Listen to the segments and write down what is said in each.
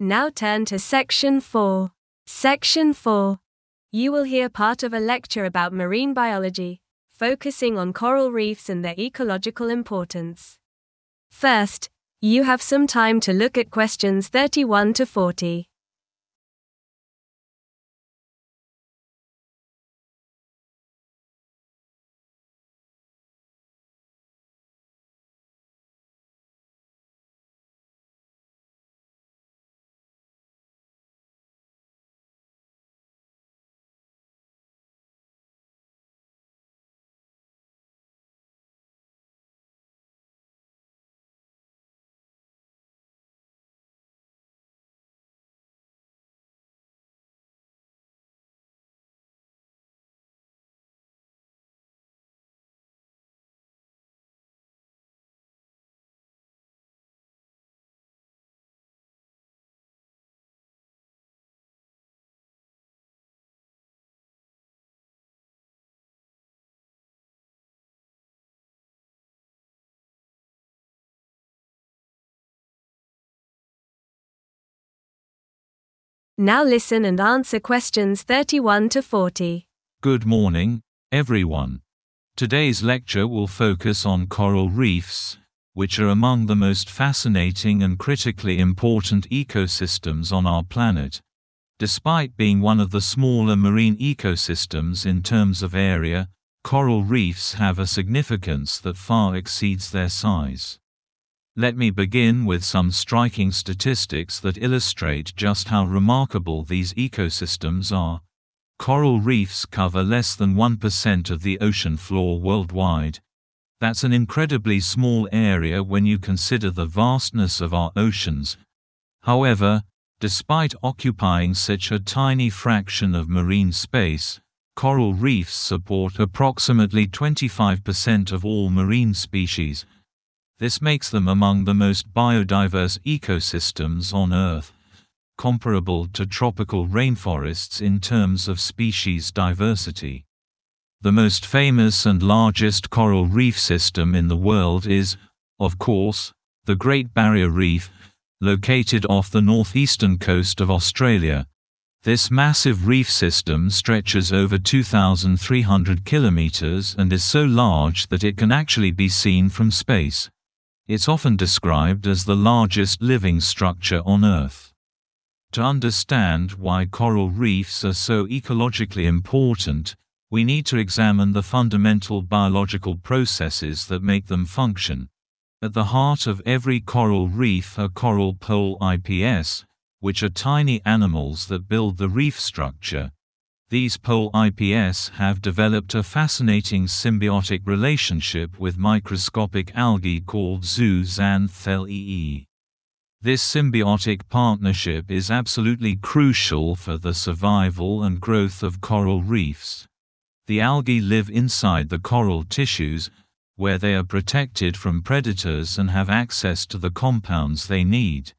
Now turn to Section 4. Section 4. You will hear part of a lecture about marine biology, focusing on coral reefs and their ecological importance. First, you have some time to look at questions 31 to 40. Now listen and answer questions 31 to 40. Good morning, everyone. Today's lecture will focus on coral reefs, which are among the most fascinating and critically important ecosystems on our planet. Despite being one of the smaller marine ecosystems in terms of area, coral reefs have a significance that far exceeds their size. Let me begin with some striking statistics that illustrate just how remarkable these ecosystems are. Coral reefs cover less than 1% of the ocean floor worldwide. That's an incredibly small area when you consider the vastness of our oceans. However, despite occupying such a tiny fraction of marine space, coral reefs support approximately 25% of all marine species. This makes them among the most biodiverse ecosystems on Earth, comparable to tropical rainforests in terms of species diversity. The most famous and largest coral reef system in the world is, of course, the Great Barrier Reef, located off the northeastern coast of Australia. This massive reef system stretches over 2,300 kilometers and is so large that it can actually be seen from space. It's often described as the largest living structure on Earth. To understand why coral reefs are so ecologically important, we need to examine the fundamental biological processes that make them function. At the heart of every coral reef are coral polyps, which are tiny animals that build the reef structure. These polyps IPS have developed a fascinating symbiotic relationship with microscopic algae called zooxanthellae. This symbiotic partnership is absolutely crucial for the survival and growth of coral reefs. The algae live inside the coral tissues, where they are protected from predators and have access to the compounds they need.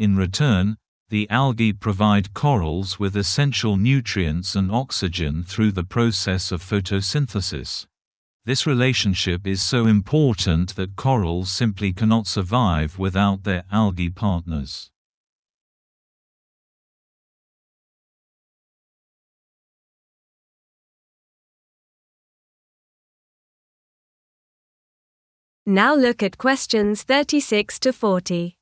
In return, the algae provide corals with essential nutrients and oxygen through the process of photosynthesis. This relationship is so important that corals simply cannot survive without their algae partners. Now look at questions 36 to 40.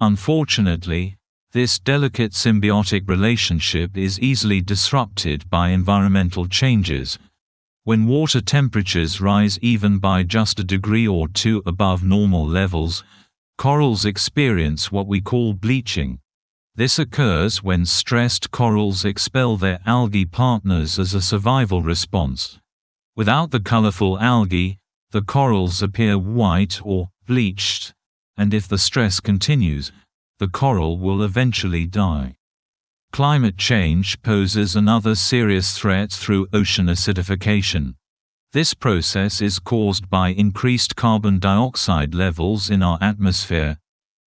Unfortunately, this delicate symbiotic relationship is easily disrupted by environmental changes. When water temperatures rise even by just a degree or two above normal levels, corals experience what we call bleaching. This occurs when stressed corals expel their algae partners as a survival response. Without the colorful algae, the corals appear white or bleached, and if the stress continues, the coral will eventually die. Climate change poses another serious threat through ocean acidification. This process is caused by increased carbon dioxide levels in our atmosphere.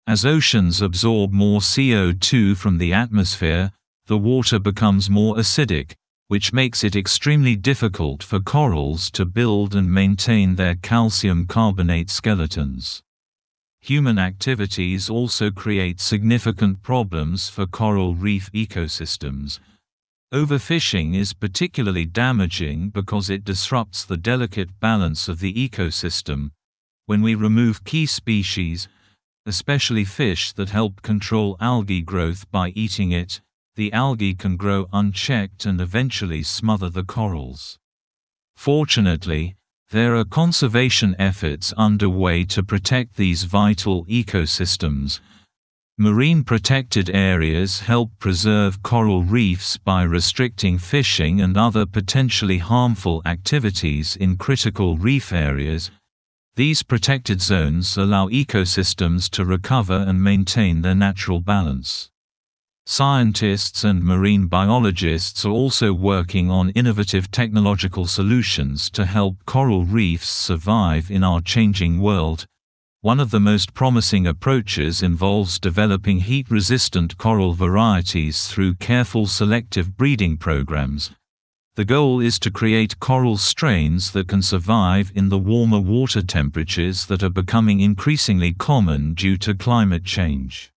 As oceans absorb more CO2 from the atmosphere, the water becomes more acidic, which makes it extremely difficult for corals to build and maintain their calcium carbonate skeletons. Human activities also create significant problems for coral reef ecosystems. Overfishing is particularly damaging because it disrupts the delicate balance of the ecosystem. When we remove key species, especially fish that help control algae growth by eating it, the algae can grow unchecked and eventually smother the corals. Fortunately, there are conservation efforts underway to protect these vital ecosystems. Marine protected areas help preserve coral reefs by restricting fishing and other potentially harmful activities in critical reef areas. These protected zones allow ecosystems to recover and maintain their natural balance. Scientists and marine biologists are also working on innovative technological solutions to help coral reefs survive in our changing world. One of the most promising approaches involves developing heat resistant coral varieties through careful selective breeding programs. The goal is to create coral strains that can survive in the warmer water temperatures that are becoming increasingly common due to climate change.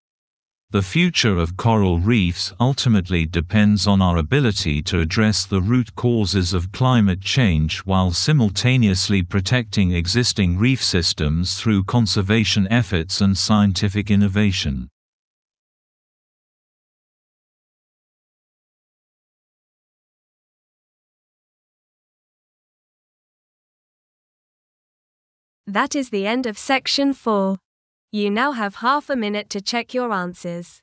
The future of coral reefs ultimately depends on our ability to address the root causes of climate change while simultaneously protecting existing reef systems through conservation efforts and scientific innovation. That is the end of section 4. You now have half a minute to check your answers.